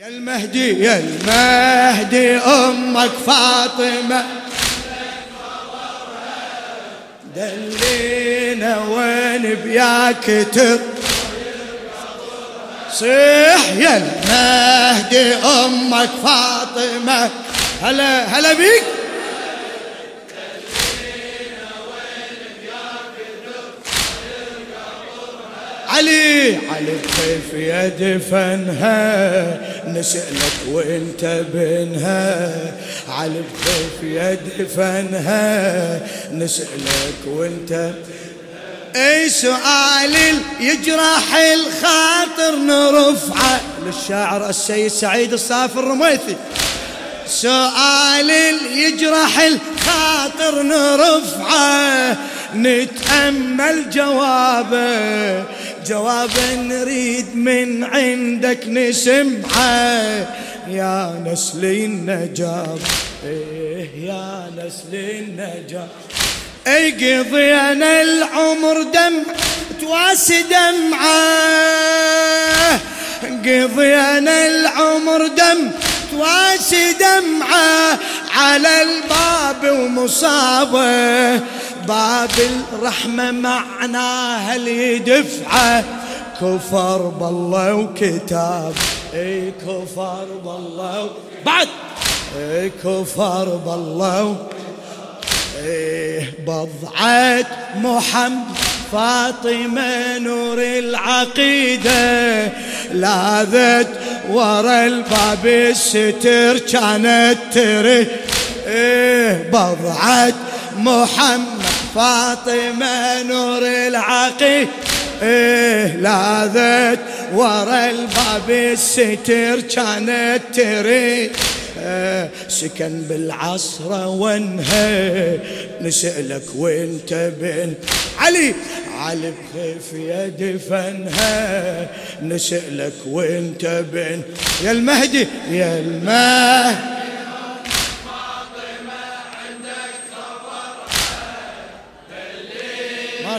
يا المهدي يا المهدي أمك فاطمة. دلينا وين بياك تر. صيح يا المهدي أمك فاطمة. هلا هلا بيك. علي. علي كيف يدفنها؟ نسألك وانت بنها علي كيف يدفنها؟ نسألك وانت اي سؤال يجرح الخاطر نرفعه للشاعر السيد سعيد الصافي الرميثي. سؤال يجرح الخاطر نرفعه نتأمل جوابه جواب نريد من عندك نسمعه. يا نسل النجاب إيه يا نسل النجاب اقضي أنا العمر دم تواسي دمعه. قضي أنا العمر دم تواسي دمعه. على الباب ومصابه. باب الرحمة معناها اللي دفعه كفر بالله وكتاب. إي كفر بالله بعد. إي كفر بالله إيه بضعة محمد فاطمة نور العقيدة. لاذت ورا الباب الستر كانت تري. إيه بضعة محمد فاطمة نور العقيدة إيه لاذت ورا الباب الستر كانت تري. إيه سكن بالعصر وانهى نسألك وانت بن علي. علي بخيف يدفنها. نسألك وانت بن. يا المهدي يا المهدي.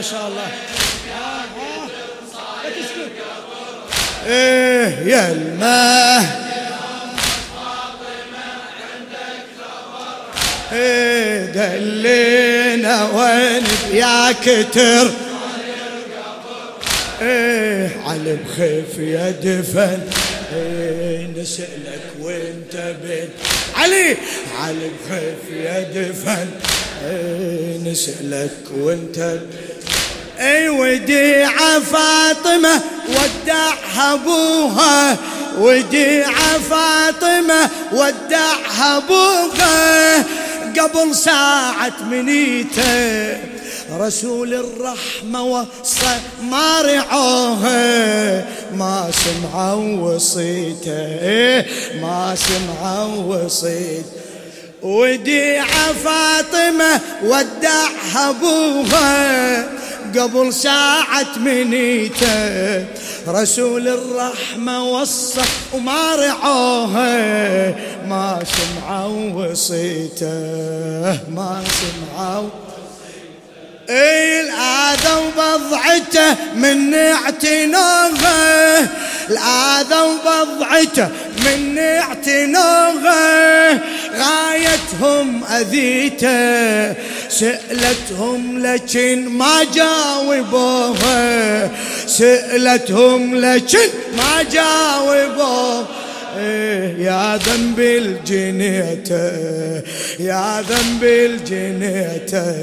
شاء الله. إيه يا الماء. إيه دلينا وين يا كتر إيه علي بخيف يا دفن إيه نسألك وانت بين علي علي بخيف يا دفن نسألك وانت أي وديعة فاطمة ودعها أبوها. وديعة فاطمة ودعها أبوها. قبل ساعة منيته رسول الرحمة وصى ما رعوها ما سمعوا وصيته ما سمعوا وصيته. وديعة فاطمة ودعها أبوها قبل ساعة منيته. رسول الرحمة وصى وما رعوها ما سمعوا وصيته ما سمعوا اي الأذى وبضعته من اعتناغه الأذى وبضعته من اعتناغه غايتهم أذيته سألتهم لكن ما جاوبوها سألتهم لكن ما جاوبوها يا ذنب الجنيته يا ذنب الجنيته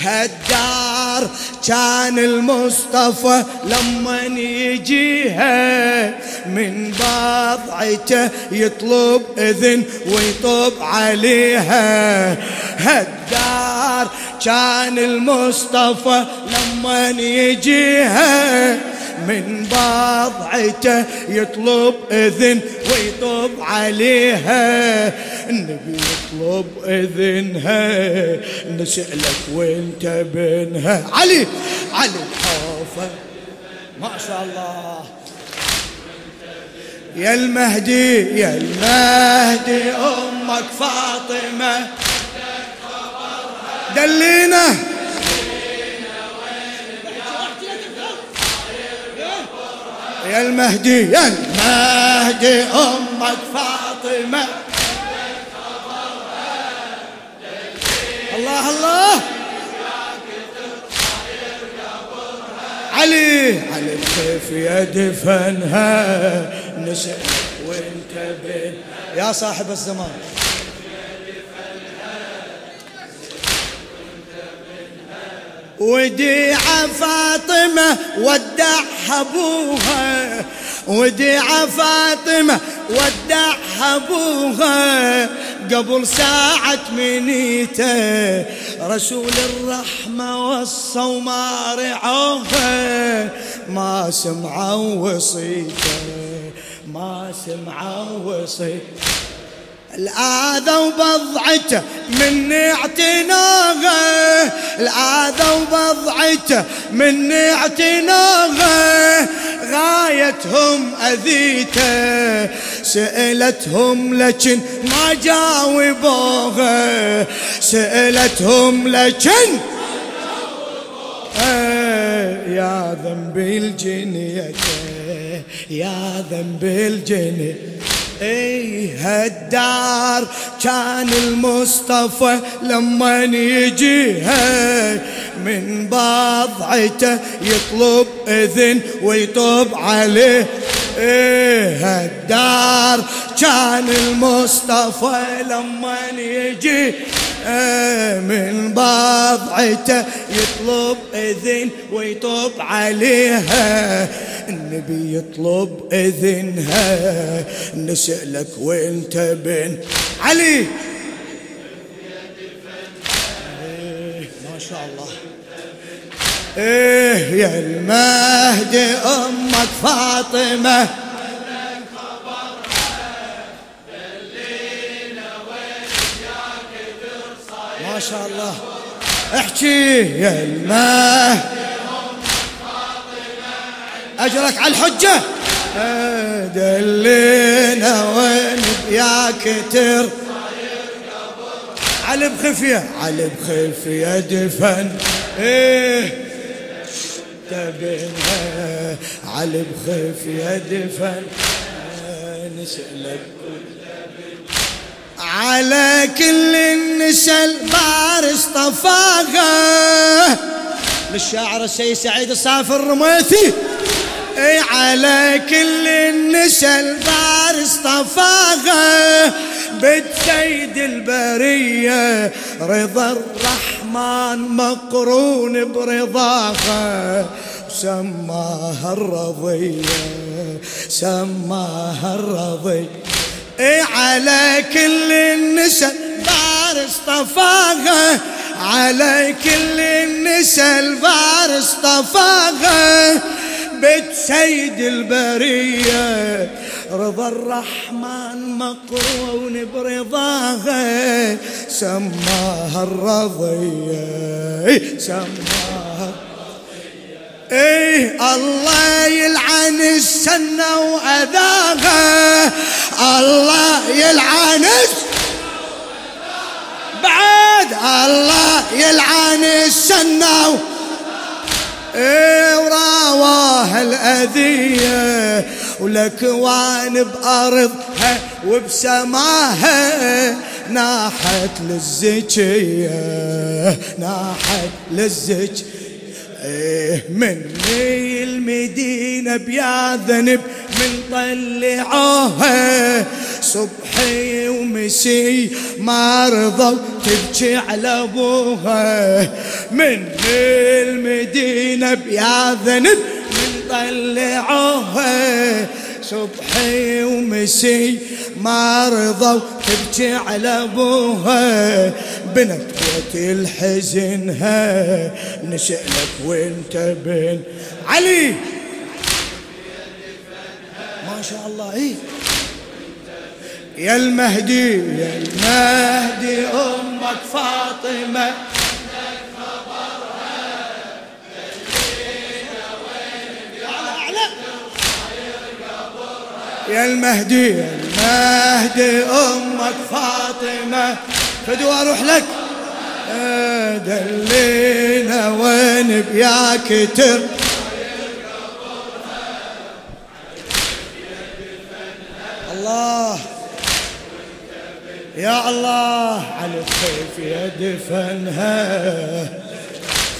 هالدار كان المصطفى لما يجيها من بضعته يطلب إذن ويطب عليها. هالدار كان المصطفى لما يجيها من بضعته يطلب إذن ويطب عليها. النبي يطلب إذنها. نسألك وأنت بينها. علي علي الحوفة. ما شاء الله. يا المهدي يا المهدي أمك فاطمة. دلينا. يا المهدي يا المهدي أمك فاطمة. الله الله. علي علي الخيف يدفنها نسأل وانت بين يا صاحب الزمان. وديع فاطمة ودعها أبوها. وديع فاطمة ودعها أبوها. قبل ساعة منيته رسول الرحمة وصى وما رعوها. ما سمعوا وصيته ما سمعوا وصيته. الآذى وبضعته من اعتناغه. الآذى وبضعته من اعتناغه. غايتهم أذيته سألتهم لكن ما جاوبوها سألتهم لكن يا ذنب الجنية يا ذنب الجنية. اي هالدار كان المصطفى لما يجيها من بضعته يطلب إذن ويطب عليه إيه هالدار كان المصطفى لما يجي من بضعته يطلب إذن ويطب عليها. النبي يطلب إذنها. نسألك وأنت بن علي. ما شاء الله. إيه يا المهدي أمك فاطمة. شاء الله. احكي يا المهدي أجرك على الحجة؟ دلينا وين يا كتر. علي بخفية علي بخفية دفن. إيه. تبنها علي بخفية دفن. نسألك على كل النساء البار اصطفاها للشاعر السيد سعيد الصافي الرميثي. إي على كل النساء البار اصطفاها بيت سيد البرية رضا الرحمن مقرون برضاها سماها الرضية سماها الرضية. على كل النساء بار اصطفاها على كل النساء البار اصطفاها بيت سيد البرية رضا الرحمن مقرون برضاها سماها الرضية سماها. إيه الله يلعن السنة وأذاها الله يلعن بعد الله يلعن السنة إيه وراواها الأذية ولكوان بأرضها وبسماها ناحت للزكية ناحت للزكية. إيه مني المدينة بيا ذنب من طلعوها. صبحي ومسي ما رضوا تبكي على أبوها. من المدينة بيا ذنب من طلعوها. صبحي ومسي ما رضوا تبكي على أبوها. بنت بيت الحزنها نسألك وانت بين علي. ما شاء الله إيه؟ يا المهدي يا المهدي أمك فاطمة. يا المهدي يا المهدي أمك فاطمة. فدوا أروح لك. دلينا وين بياك تر. الله. يا الله على الخيف يدفنها.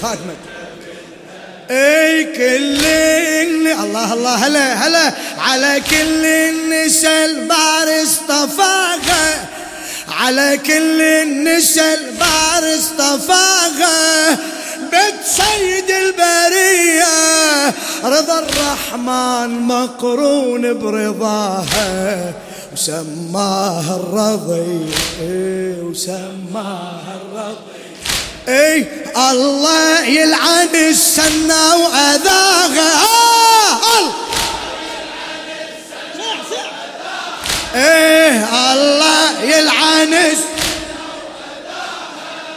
خاتمة أي كل الله الله هلا هلا. على كل النساء البار اصطفاها. على كل النساء البار اصطفاها بيت سيد البرية رضا الرحمن مقرون برضاها وسماها الرضي وسماها الرضي اي الله يلعن السنة وأذاها. آه إيه الله يلعن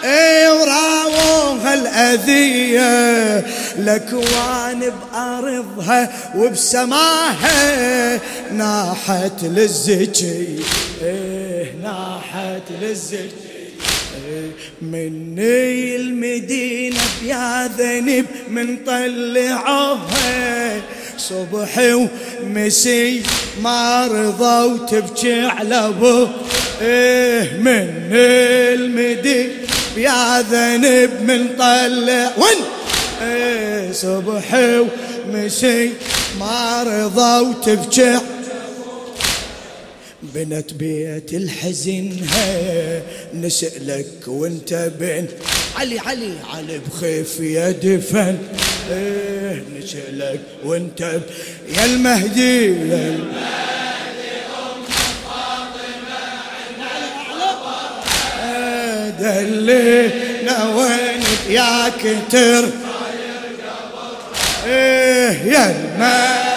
إيه وراوها الأذية. لكوان بأرضها وبسماها ناحت للزكي. إيه ناحت للزكي. مني المدينة بيا ذنب من طلعوها. صبح ومسي ما رضوا تبكي على أبو إيه من المدينة بيا ذنب من طلع. وين؟ إيه صبح ومسي ما رضوا تبكي بنت بيت الحزن نسألك وانت بين علي علي علي بخيف يا دفن. إيه نسألك وانت يا المهدي يا المهدي فاطمة. دلينا وين يا كتر. إيه يا المهدي.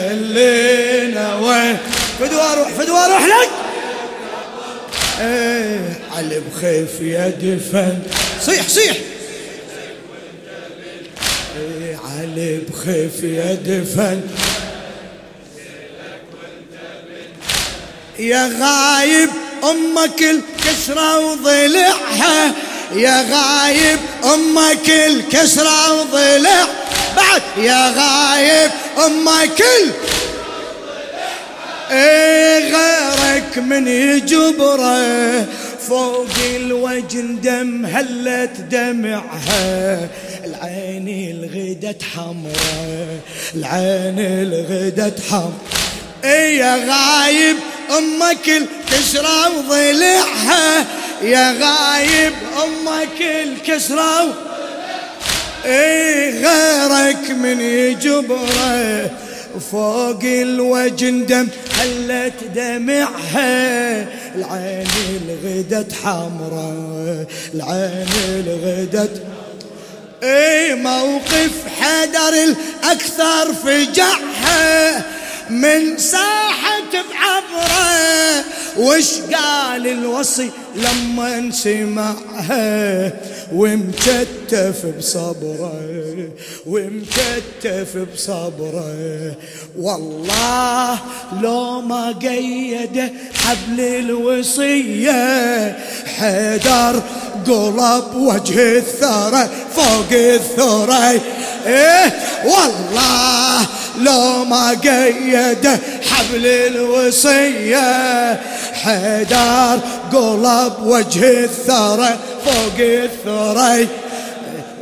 دلينا وين؟ فدوا أروح فدوا أروح لك؟ إيه علي بخيف يا دفن صيح صيح. إيه علي بخيف يا دفن يا غايب أمك الكسرة وضلعها. يا غايب أمك الكسرة وضلع. بعد يا غايب أمك ال إيه غيرك من يجبره فوق الوجن دم هلت دمعها. العين الغدت حمرا. العين الغدت حمرا. إيه يا غايب أمك الكسرة وضلعها؟ يا غايب أمك الكسرة إيه غيرك من يجبره فوق الوجن دم هلت دمعها العين الغدت حمراء العين الغدت اي موقف حدر الأكثر فجعها. من ساحة بعبره وش قال الوصي لما سمعها ومكتف بصبره ومكتف بصبره. والله لو ما قيد حبل الوصية حيدر قلب وجه الثرى فوق الثرى. إيه والله لو ما قيد حبل الوصية حيدر قلب وجه الثرى فوق الثرى.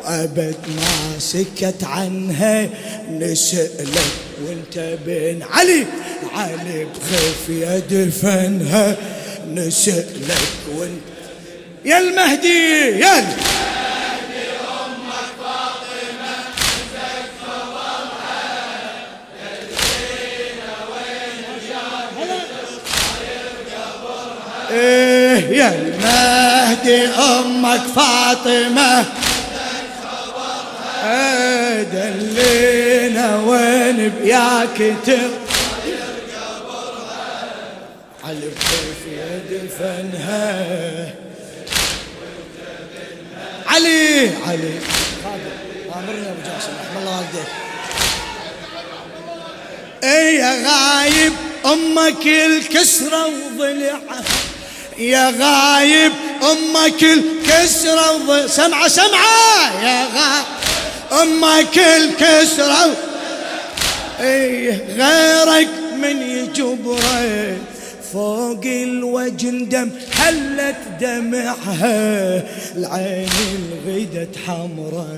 وأبد ما سكت عنها نسألك وانت بين علي علي بخيف يدفنها نسألك وانت يا المهدي يا المهدي إيه يا المهدي أمك فاطمة. إيه دلينا وين بياك تر على كيف يدفنها. علي علي. امرني ابو جاسم رحم الله والديك اي يا غايب أمك الكسرة وضلعها. يا غايب أمك الكسره وضلع سمعة سمعة! يا غايب أمك الكسره إيه غيرك من يجبره فوق الوجه دم حلت دمعها. العين الغدت حمرة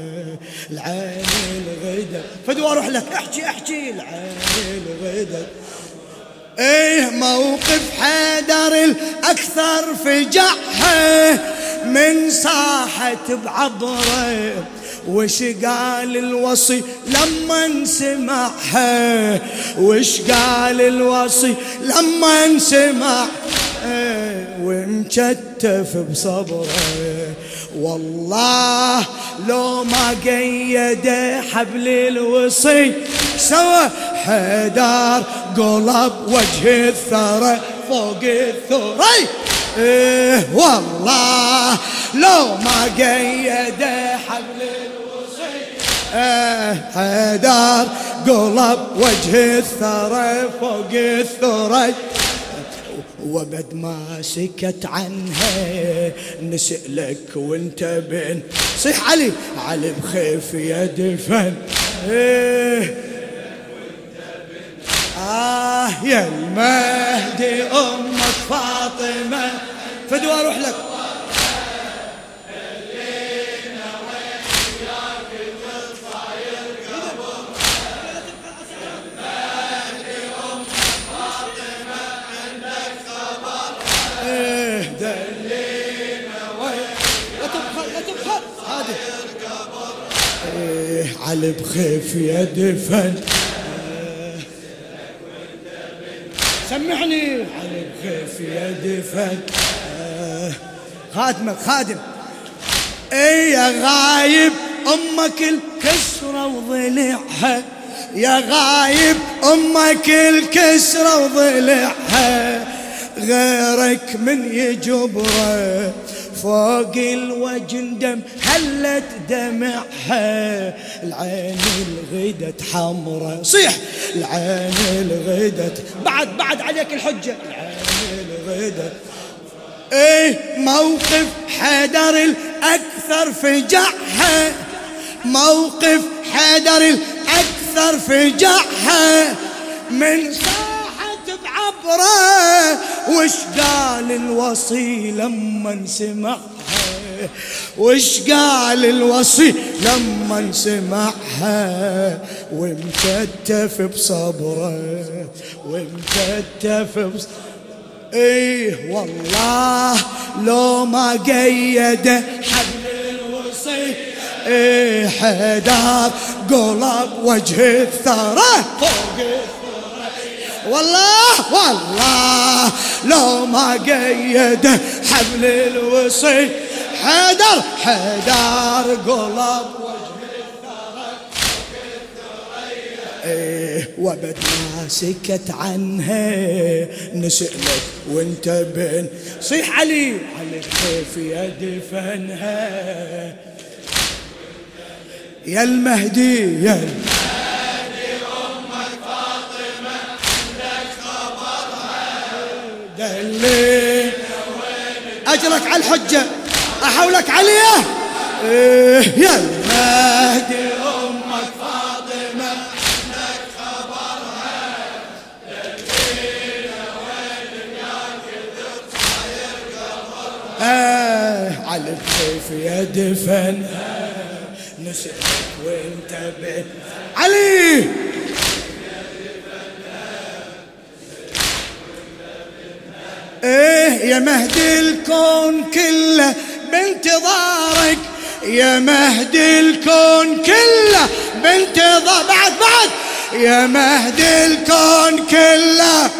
العين الغدت فدوا أروح لك احكي احكي. العين الغدت إيه موقف حيدر الأكثر فجعها من صاحت بعبره. وش قال الوصي لما سمعها وش قال الوصي لما سمع ومكتف بصبره. والله لو ما قيد حبل الوصي سوى حدار قلب وجه الثرى فوق الثرى إيه والله لو ما قيد حبل الوصي إيه حدار قلب وجه الثرى فوق الثرى وبد ما سكت عنها نسألك وانت بين. صيح علي علي بخيف يا دفن. إيه. آه يا المهدي أمك فاطمة. فدوا أروح لك. علي بخيف يا دفن. سمعني علي بخيف يا دفن. خادمك خادم. اي يا غايب أمك الكسرة وضلعها. يا غايب أمك الكسرة وضلعها. غيرك من يجبره. فوق الوجن دم حلت دمعها. العين الغدت حمرة صيح! العين الغدت. بعد بعد عليك الحجة. العين الغدت. إيه موقف حيدر الأكثر فجعها. موقف حيدر الأكثر فجعها. من بعبره وش قال الوصي لما سمعها وش قال الوصي لما سمعها ومكتف بصبره ومكتف بصبره إيه والله لو ما قيد حبل الوصي إيه حدار قلب وجه الثرى فوق والله والله لو ما قيد حبل الوصي حدر حدر قلب إيه وبد ما سكت عنها نسألك وانت بين صيح علي. علي كيف يا دفنها يا المهدي يا المهدي. أجرك على الحجة. أحولك عليه إيه يا المهدي أمك فاطمة. عندك خبرها آه على الكيف دفن. نسألك وانت علي! إيه يا مهدي الكون كله بانتظارك. يا مهدي الكون كله بانتظار. بعد بعد. يا مهدي الكون كله.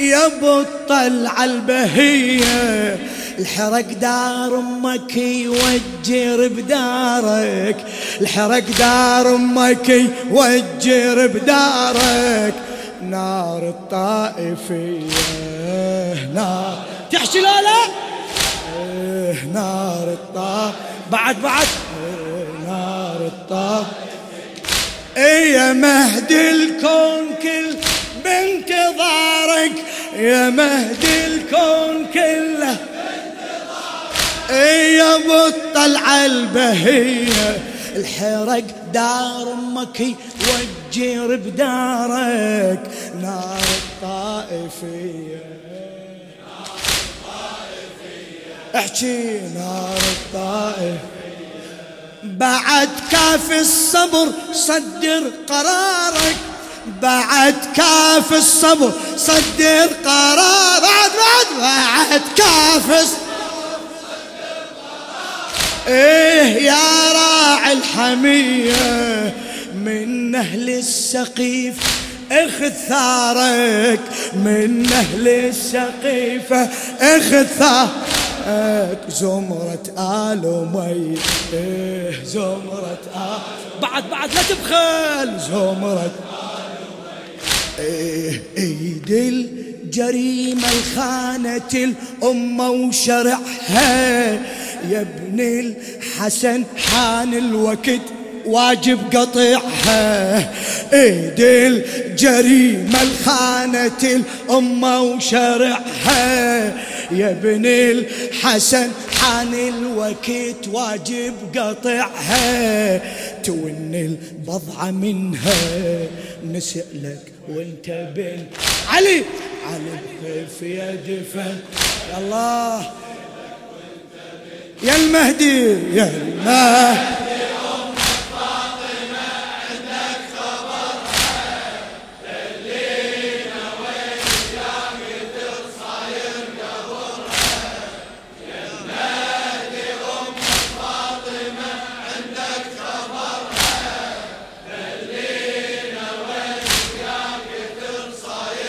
يا بطل البهية الحرق دار أمك يوجر بدارك. الحرق دار أمك يوجر بدارك. نار الطائفية. نار تحشي لا لا. نار الطائف بعد بعد. نار الطائف يا مهدي الكون كل بانتظارك. يا مهدي الكون كله يا بطل البهية. الحرق دار أمك وجر بدارك نار الطائفية. احكي نار الطائف بعد كاف الصبر صدر قرارك. بعد كاف الصبر صدر قرار بعد بعد بعد كاف الصبر إيه يا راعي الحمية من أهل السقيف أخذ ثارك من أهل السقيفة أخذ ثارك. زمرة آل أمي إيه زمرة آل بعد بعد لا تبخل. زمرة إيه ايد الجريمة الخانة الأمة وشرعها. يا ابن الحسن حان الوقت واجب قطعها. ايد الجريمة الخانة الأمة وشرعها. يا ابن الحسن حان الوقت واجب قطعها. تون البضعة منها. نسألك وانت بين علي علي بخيف يا دفن الله. يا المهدي يا المهدي.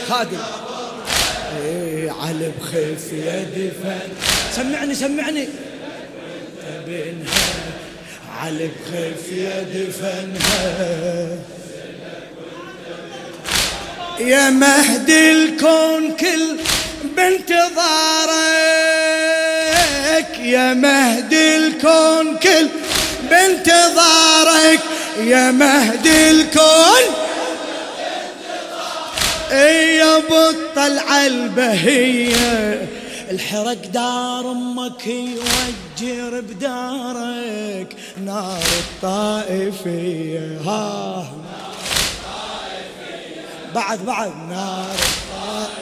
خادم. إيه على بخيف يا دفن سمعني سمعني. على بخيف يا دفنها. يا مهدي الكون كل بانتظارك. يا مهدي الكون كل بانتظارك. يا مهدي الكون. يا بطل البهية. الحرق دار أمك يوجر بدارك. نار الطائفية ها بعد بعد نار الطائفية.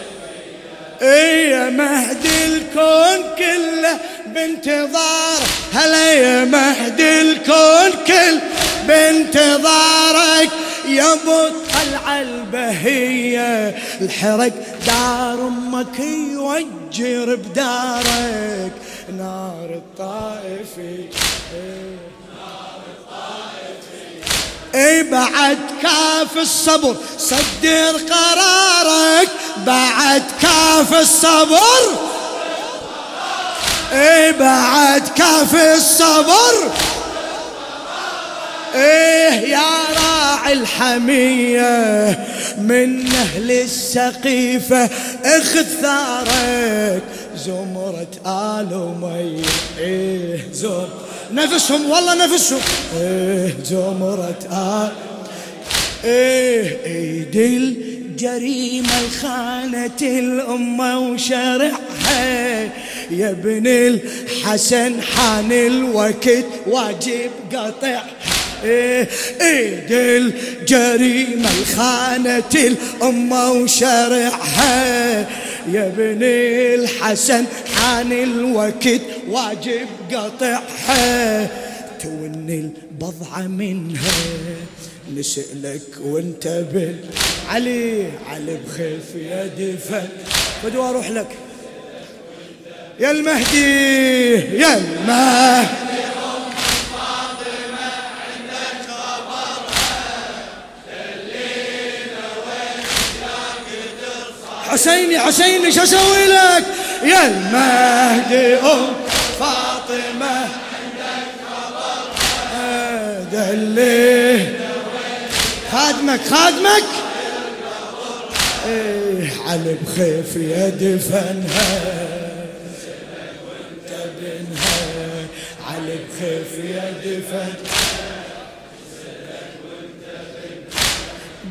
يا مهدي الكون كله بانتظار؟ هلا يا مهدي الكون كل بانتظارك. يا بطل البهية الحرق دار أمك يوجر بدارك. نار الطائفي اي بعد كاف الصبر صدر قرارك بعد كاف الصبر. اي بعد كاف الصبر. إيه يا راعي الحمية من أهل السقيفة اخذ ثارك. زمرة آل أمية إيه زمرة. نفسهم والله نفسهم. إيه زمرة آل إيه ايد الجريمة الخانة الأمة وشرعها يا ابن الحسن حان الوقت واجب قطعها ايد الجريمة الخانة الأمة وشرعها يا ابن الحسن حان الوقت واجب قطعها. تون البضعة منها نسألك وانت بال علي. علي بخيف يا دفن. بدو أروح لك. يا المهدي يا المهدي. حسيني حسيني شو أسوي لك؟ يا المهدي أم فاطمة. دلي خادمك خادمك؟ إيه علي بخيف يا دفنها علي بخيف يا دفنها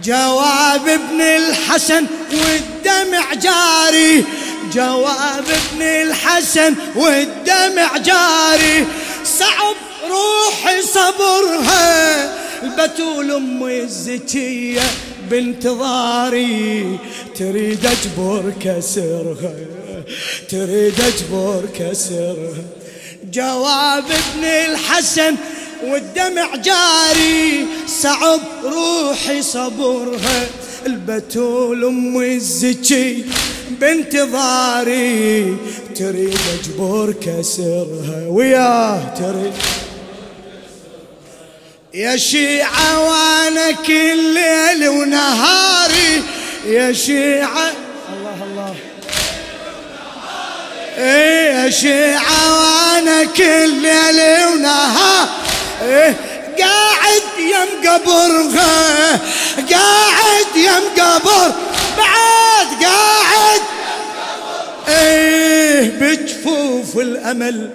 جواب ابن الحسن والدمع جاري جواب ابن الحسن والدمع جاري. صعب روحي صبرها البتول أم الزكية بانتظاري. تريد أجبر كسرها تريد أجبر كسرها. جواب ابن الحسن والدمع جاري. صعب روحي صبرها. البتول أم الزكي بانتظاري تريد أجبر كسرها وياه تريد. يا شيعة وأنا كل ليل ونهاري. يا شيعة الله الله. إيه يا شيعة وأنا كل ليل ونهار. إيه قاعد يم قبرها. قاعد يم قبر بعد قاعد. إيه بجفوف الأمل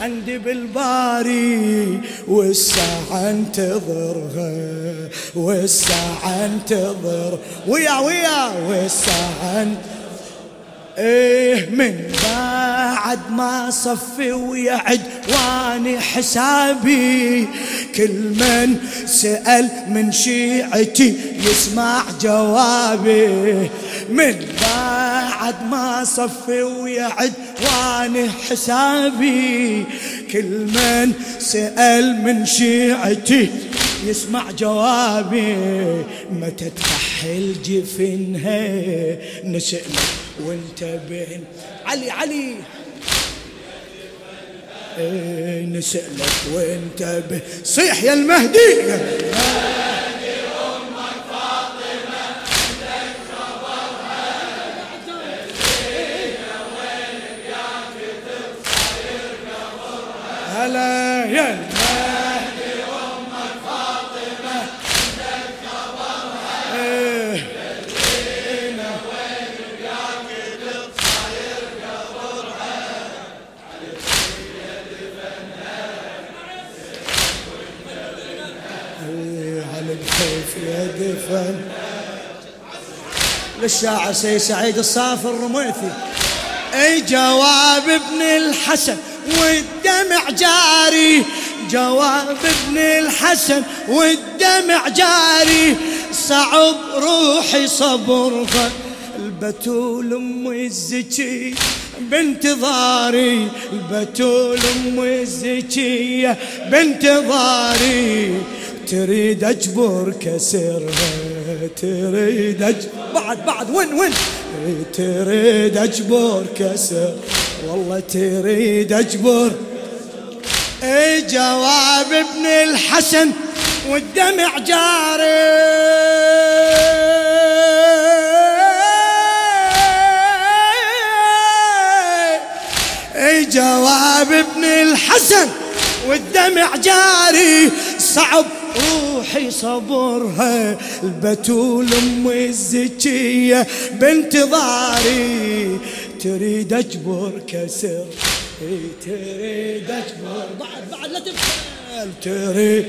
عندي بالباري والساعة انتظرها والساعة انتظر. ويا ويا والساعة إيه من بعد ما صفي ويعد واني حسابي كل من سأل من شيعتي يسمع جوابي. من بعد ما صفي ويعد واني حسابي كل من سأل من شيعتي يسمع جوابي. متى تكحل جفنها؟ نسألك وانت بين علي علي. إيه نسألك وانت بين صيح يا المهدي. للشاعر سيد سعيد الصافي الرميثي أي جواب ابن الحسن والدمع جاري. جواب ابن الحسن والدمع جاري. صعب روحي صبرها البتول أم الزكي بانتظاري. البتول أم الزكية بانتظاري. تريد أجبر كسرها تريد اجبر بعد بعد وين وين؟ تريد أجبر كسر والله تريد أجبر. اي جواب ابن الحسن والدمع جاري. اي جواب ابن الحسن والدمع جاري. صعب روحي صبرها البتول أم الزكية بانتظاري تريد أجبر كسر تريد أجبر. بعد بعد لا تبخل. تريد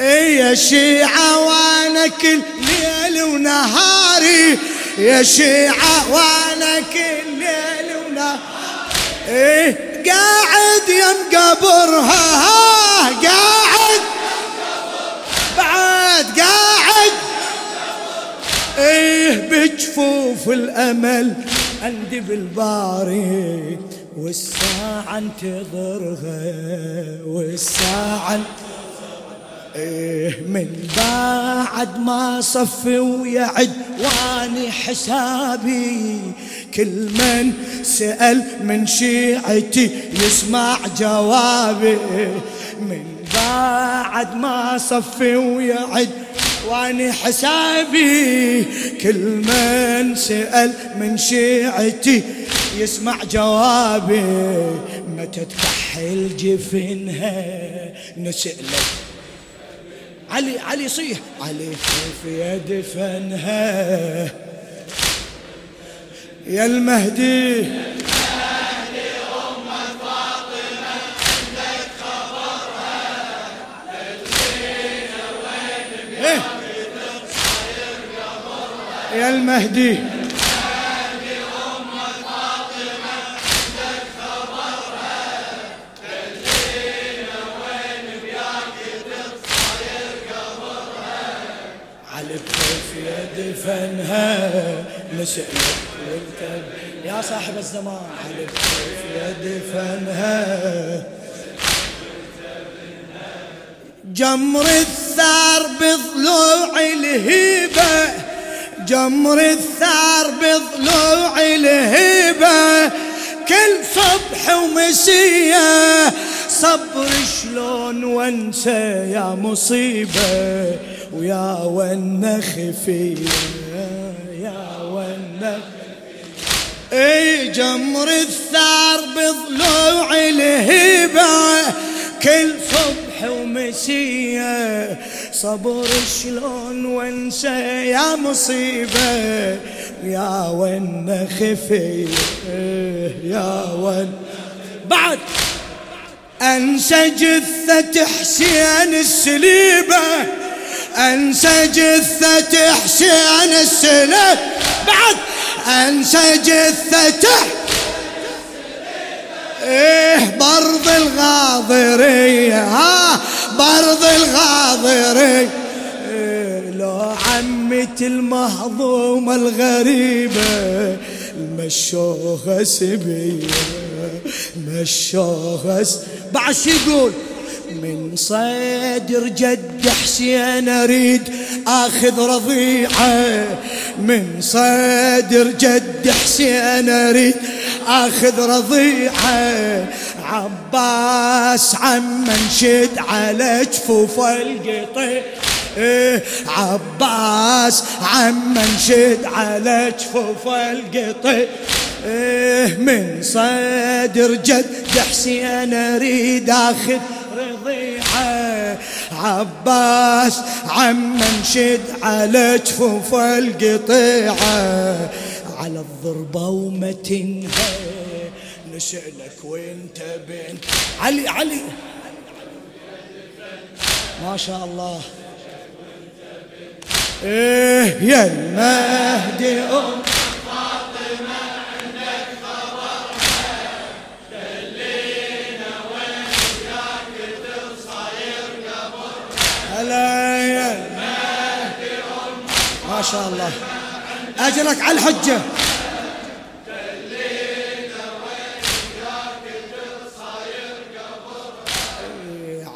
يا شيعة وأنا كل ليل ونهاري. يا شيعة وأنا كل ليل ونهاري. قاعد يم قبرها ها قاعد. بعد قاعد. إيه بجفوف الأمل عندي بالباري. والساعة انتظرها والساعة إيه من بعد ما صفي ويعد واني حسابي. كل من سأل من شيعتي يسمع جوابي. من بعد ما صفي ويعد واني حسابي. كل من سأل من شيعتي يسمع جوابي. متى تكحل جفنها؟ نسألك. علي علي صيح. علي خوف يا دفنها يا المهدي؟ يا المهدي. دفنها نسألك يا صاحب الزمان. علي بخيف دفنها جمر الثار بضلوع الهيبة. جمر الثار بضلوع الهيبة. كل صبح ومسية. صبر شلون وانسى يا مصيبة. ويا ون خفية يا ون إي جمر الثار بضلوع الهبة كل صبح ومسية صبر شلون وانسى يا مصيبة يا ون خفية يا ون. بعد أنسى جثة حسين السليبة أنسى جثة حسين السليبة بعد أنسى جثة إيه برض الغاضرية. ها برض الغاضرية. إيه لو عمتي المهضومة الغريبة المشوخة سبية مشوخة بعد يقول؟ من صدر جد حسين أريد أخذ رضيعة. من صدر جد حسين أريد أخذ رضيعة. عباس عم نشد على جفوف القطيع إيه عباس عم نشد على جفوف القطيع إيه من صدر جد حسين أريد أخذ رضيعه عباس عم نشد على جفوف القطيعة. على الضربة وما تنهى. نسألك وانت بين. علي علي. ما شاء الله. إيه يا المهدي أم شاء الله. أجرك على الحجة.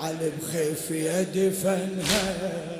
على بخيف يدفنها.